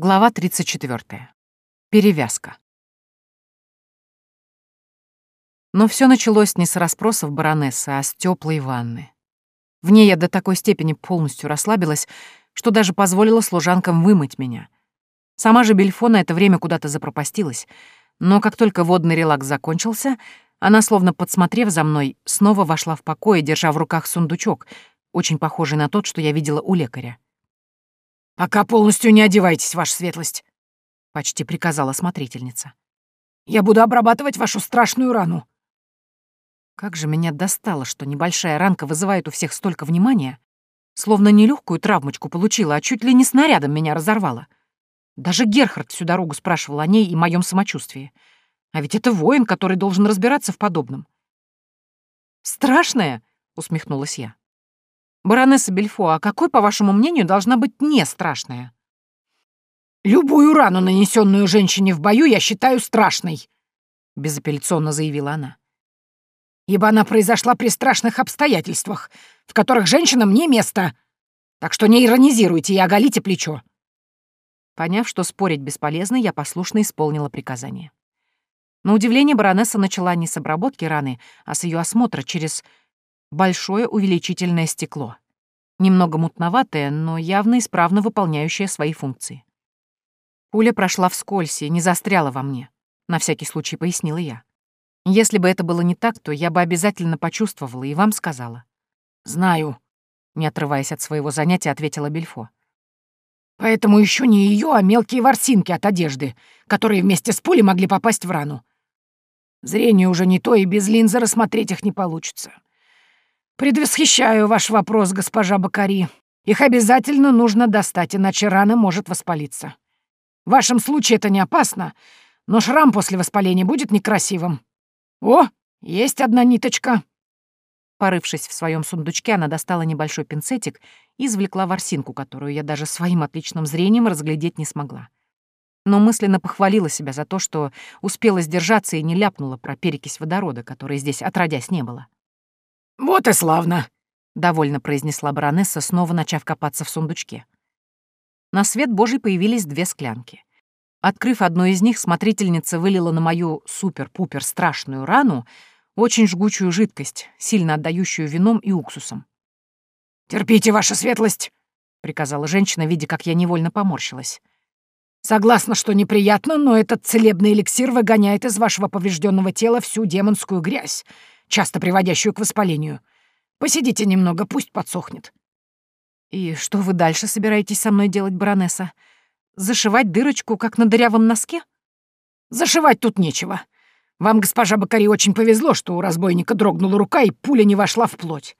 Глава 34. Перевязка. Но все началось не с расспросов баронессы, а с теплой ванны. В ней я до такой степени полностью расслабилась, что даже позволила служанкам вымыть меня. Сама же Бельфо на это время куда-то запропастилась, но как только водный релакс закончился, она, словно подсмотрев за мной, снова вошла в покой, держа в руках сундучок, очень похожий на тот, что я видела у лекаря. «Пока полностью не одевайтесь, ваша светлость», — почти приказала смотрительница. «Я буду обрабатывать вашу страшную рану». Как же меня достало, что небольшая ранка вызывает у всех столько внимания, словно не легкую травмочку получила, а чуть ли не снарядом меня разорвала. Даже Герхард всю дорогу спрашивал о ней и моем самочувствии. А ведь это воин, который должен разбираться в подобном. «Страшная?» — усмехнулась я. «Баронесса Бельфо, а какой, по вашему мнению, должна быть не страшная?» «Любую рану, нанесенную женщине в бою, я считаю страшной», — безапелляционно заявила она. «Ибо она произошла при страшных обстоятельствах, в которых женщинам не место. Так что не иронизируйте и оголите плечо». Поняв, что спорить бесполезно, я послушно исполнила приказание. На удивление баронесса начала не с обработки раны, а с ее осмотра через большое увеличительное стекло. Немного мутноватое, но явно исправно выполняющее свои функции. Пуля прошла вскользь и не застряла во мне. На всякий случай пояснила я. Если бы это было не так, то я бы обязательно почувствовала и вам сказала. «Знаю», — не отрываясь от своего занятия, ответила Бельфо. «Поэтому еще не ее, а мелкие ворсинки от одежды, которые вместе с пулей могли попасть в рану. Зрение уже не то, и без линзы рассмотреть их не получится. «Предвосхищаю ваш вопрос, госпожа Бакари. Их обязательно нужно достать, иначе рана может воспалиться. В вашем случае это не опасно, но шрам после воспаления будет некрасивым. О, есть одна ниточка». Порывшись в своем сундучке, она достала небольшой пинцетик и извлекла ворсинку, которую я даже своим отличным зрением разглядеть не смогла. Но мысленно похвалила себя за то, что успела сдержаться и не ляпнула про перекись водорода, которой здесь отродясь не было. «Вот и славно», — довольно произнесла баронесса, снова начав копаться в сундучке. На свет Божий появились две склянки. Открыв одну из них, смотрительница вылила на мою супер-пупер страшную рану очень жгучую жидкость, сильно отдающую вином и уксусом. «Терпите, ваша светлость», — приказала женщина, видя, как я невольно поморщилась. «Согласна, что неприятно, но этот целебный эликсир выгоняет из вашего поврежденного тела всю демонскую грязь, часто приводящую к воспалению. Посидите немного, пусть подсохнет». «И что вы дальше собираетесь со мной делать, баронесса? Зашивать дырочку, как на дырявом носке?» «Зашивать тут нечего. Вам, госпожа Бакари, очень повезло, что у разбойника дрогнула рука, и пуля не вошла в плоть.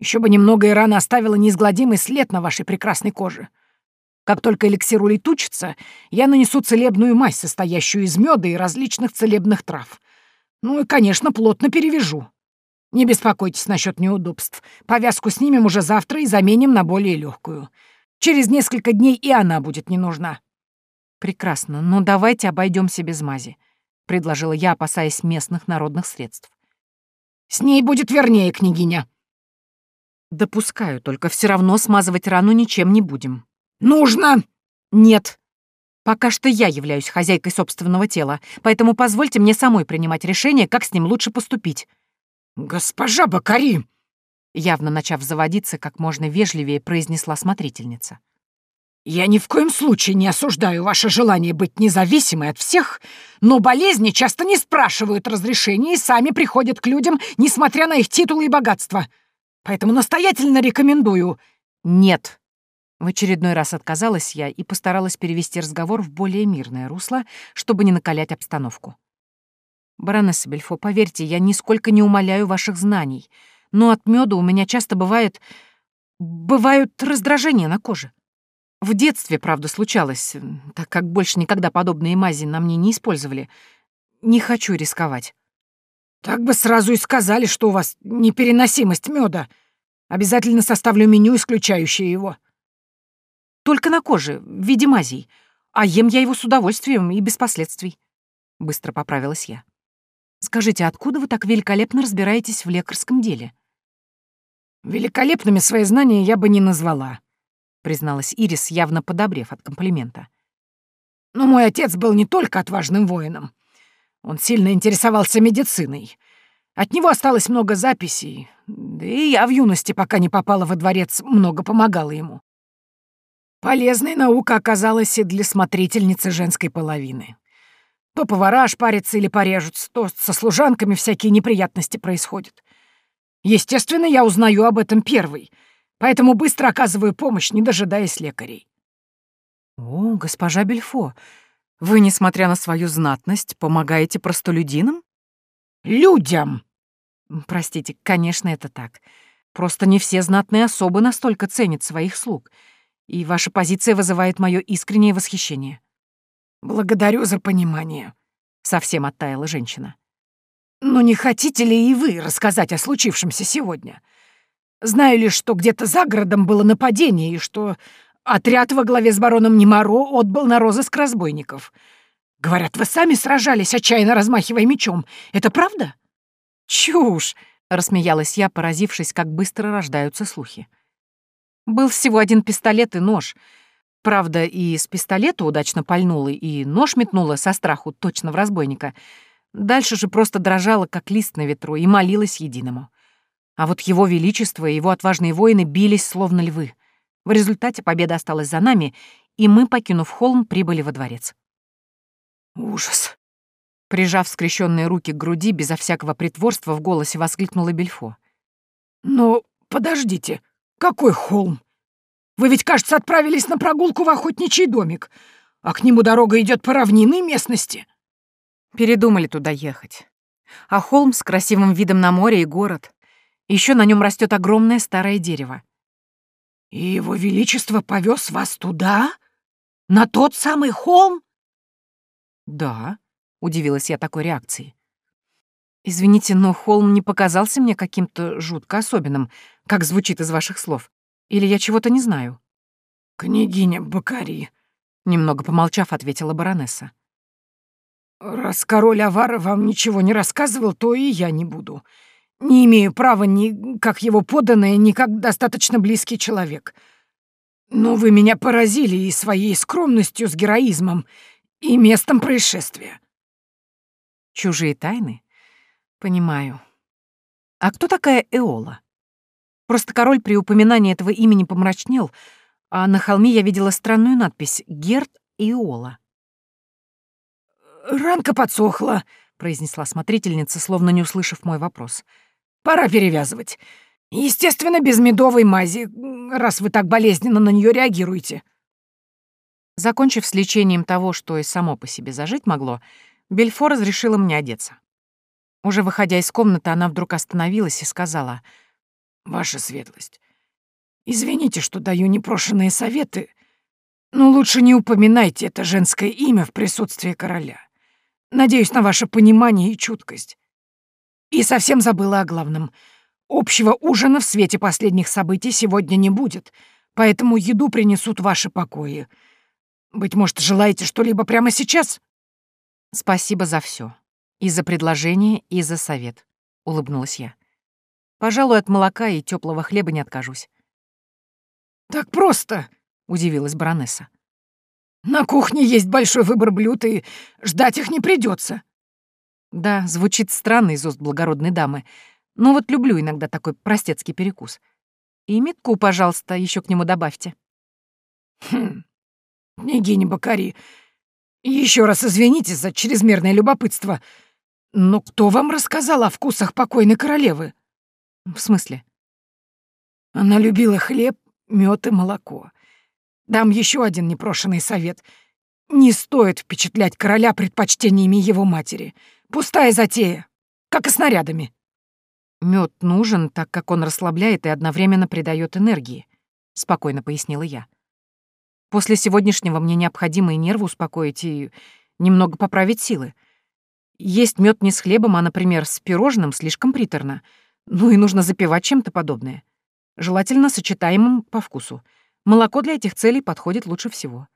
Еще бы немного, и рана оставила неизгладимый след на вашей прекрасной коже. Как только эликсир улетучится, я нанесу целебную мазь, состоящую из меда и различных целебных трав. Ну и, конечно, плотно перевяжу. Не беспокойтесь насчет неудобств. Повязку снимем уже завтра и заменим на более легкую. Через несколько дней и она будет не нужна. Прекрасно, но давайте обойдемся без мази, предложила я, опасаясь местных народных средств. С ней будет вернее, княгиня. Допускаю, только все равно смазывать рану ничем не будем. Нужно! Нет, Пока что я являюсь хозяйкой собственного тела, поэтому позвольте мне самой принимать решение, как с ним лучше поступить». «Госпожа Бакари!» Явно начав заводиться, как можно вежливее произнесла смотрительница. «Я ни в коем случае не осуждаю ваше желание быть независимой от всех, но болезни часто не спрашивают разрешения и сами приходят к людям, несмотря на их титулы и богатство. Поэтому настоятельно рекомендую...» «Нет», в очередной раз отказалась я и постаралась перевести разговор в более мирное русло, чтобы не накалять обстановку. «Баронесса Бельфо, поверьте, я нисколько не умоляю ваших знаний, но от меда у меня часто бывает... бывают раздражения на коже. В детстве, правда, случалось, так как больше никогда подобные мази на мне не использовали. Не хочу рисковать». «Так бы сразу и сказали, что у вас непереносимость меда. Обязательно составлю меню, исключающее его», только на коже, в виде мазей. А ем я его с удовольствием и без последствий. Быстро поправилась я. Скажите, откуда вы так великолепно разбираетесь в лекарском деле? Великолепными свои знания я бы не назвала, призналась Ирис, явно подобрев от комплимента. Но мой отец был не только отважным воином. Он сильно интересовался медициной. От него осталось много записей, да и я в юности, пока не попала во дворец, много помогала ему. Полезной наука оказалась и для смотрительницы женской половины. То повара шпарятся или порежутся, то со служанками всякие неприятности происходят. Естественно, я узнаю об этом первый, поэтому быстро оказываю помощь, не дожидаясь лекарей. «О, госпожа Бельфо, вы, несмотря на свою знатность, помогаете простолюдинам?» «Людям!» «Простите, конечно, это так. Просто не все знатные особы настолько ценят своих слуг, и ваша позиция вызывает мое искреннее восхищение». «Благодарю за понимание», — совсем оттаяла женщина. «Но не хотите ли и вы рассказать о случившемся сегодня? Знаю лишь, что где-то за городом было нападение, и что Отряд во главе с бароном Немаро отбыл на розыск разбойников. Говорят, вы сами сражались, отчаянно размахивая мечом. Это правда? Чушь! Рассмеялась я, поразившись, как быстро рождаются слухи. Был всего один пистолет и нож. Правда, и с пистолета удачно пальнула, и нож метнула со страху точно в разбойника. Дальше же просто дрожала, как лист на ветру, и молилась единому. А вот его величество и его отважные воины бились, словно львы. В результате победа осталась за нами, и мы, покинув холм, прибыли во дворец. «Ужас!» Прижав скрещенные руки к груди, безо всякого притворства в голосе воскликнула Бельфо. «Но подождите, какой холм? Вы ведь, кажется, отправились на прогулку в охотничий домик, а к нему дорога идет по равнинной местности». Передумали туда ехать. А холм с красивым видом на море и город. Еще на нем растет огромное старое дерево. «И его величество повез вас туда? На тот самый холм?» «Да», — удивилась я такой реакции. «Извините, но холм не показался мне каким-то жутко особенным, как звучит из ваших слов. Или я чего-то не знаю?» «Княгиня Бакари», — немного помолчав, ответила баронесса. «Раз король Авара вам ничего не рассказывал, то и я не буду. Не имею права ни как его поданное, ни как достаточно близкий человек. Но вы меня поразили и своей скромностью с героизмом, и местом происшествия. Чужие тайны? Понимаю. А кто такая Эола? Просто король при упоминании этого имени помрачнел, а на холме я видела странную надпись «Герд Эола». «Ранка подсохла», — произнесла смотрительница, словно не услышав мой вопрос. Пора перевязывать. Естественно, без медовой мази, раз вы так болезненно на нее реагируете. Закончив с лечением того, что и само по себе зажить могло, Бельфо разрешила мне одеться. Уже выходя из комнаты, она вдруг остановилась и сказала, «Ваша светлость, извините, что даю непрошенные советы, но лучше не упоминайте это женское имя в присутствии короля. Надеюсь на ваше понимание и чуткость. И совсем забыла о главном. Общего ужина в свете последних событий сегодня не будет, поэтому еду принесут ваши покои. Быть может, желаете что-либо прямо сейчас? Спасибо за все. И за предложение, и за совет, — улыбнулась я. Пожалуй, от молока и теплого хлеба не откажусь. «Так просто!» — удивилась баронесса. «На кухне есть большой выбор блюд, и ждать их не придется. Да, звучит странно из уст благородной дамы, но вот люблю иногда такой простецкий перекус. И метку, пожалуйста, еще к нему добавьте. Хм, княгиня Бакари, еще раз извините за чрезмерное любопытство, но кто вам рассказал о вкусах покойной королевы? В смысле? Она любила хлеб, мед и молоко. Дам еще один непрошенный совет. Не стоит впечатлять короля предпочтениями его матери — Пустая затея, как и снарядами. Мед нужен, так как он расслабляет и одновременно придает энергии, спокойно пояснила я. После сегодняшнего мне необходимо и нервы успокоить, и немного поправить силы. Есть мед не с хлебом, а, например, с пирожным слишком приторно. Ну и нужно запивать чем-то подобное. Желательно сочетаемым по вкусу. Молоко для этих целей подходит лучше всего.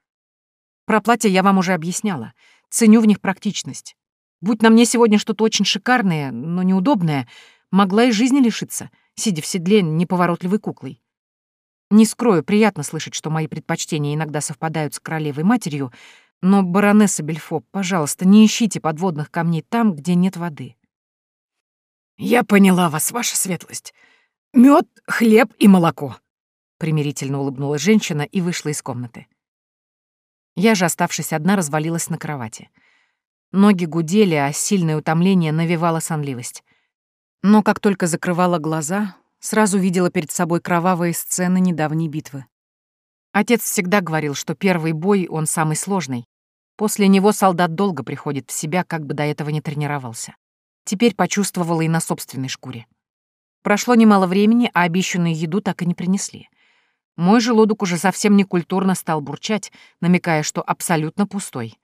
Про платья я вам уже объясняла. Ценю в них практичность. Будь на мне сегодня что-то очень шикарное, но неудобное, могла и жизни лишиться, сидя в седле неповоротливой куклой. Не скрою, приятно слышать, что мои предпочтения иногда совпадают с королевой матерью, Но, баронесса Бельфо, пожалуйста, не ищите подводных камней там, где нет воды. Я поняла вас, ваша светлость. Мед, хлеб и молоко. Примирительно улыбнулась женщина и вышла из комнаты. Я же, оставшись одна, развалилась на кровати. Ноги гудели, а сильное утомление навевало сонливость. Но как только закрывала глаза, сразу видела перед собой кровавые сцены недавней битвы. Отец всегда говорил, что первый бой, он самый сложный. После него солдат долго приходит в себя, как бы до этого не тренировался. Теперь почувствовала и на собственной шкуре. Прошло немало времени, а обещанную еду так и не принесли. Мой желудок уже совсем некультурно стал бурчать, намекая, что абсолютно пустой.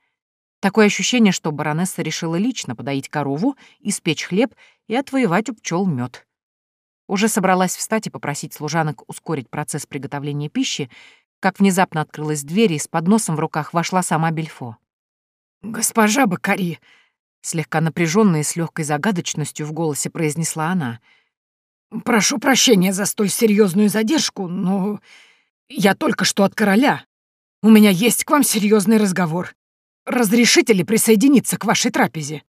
Такое ощущение, что баронесса решила лично подоить корову, испечь хлеб и отвоевать у пчел мед. Уже собралась встать и попросить служанок ускорить процесс приготовления пищи, как внезапно открылась дверь, и с подносом в руках вошла сама Бельфо. «Госпожа Бакари!» Слегка напряженно и с легкой загадочностью в голосе произнесла она. «Прошу прощения за столь серьезную задержку, но я только что от короля. У меня есть к вам серьезный разговор. Разрешите ли присоединиться к вашей трапезе?»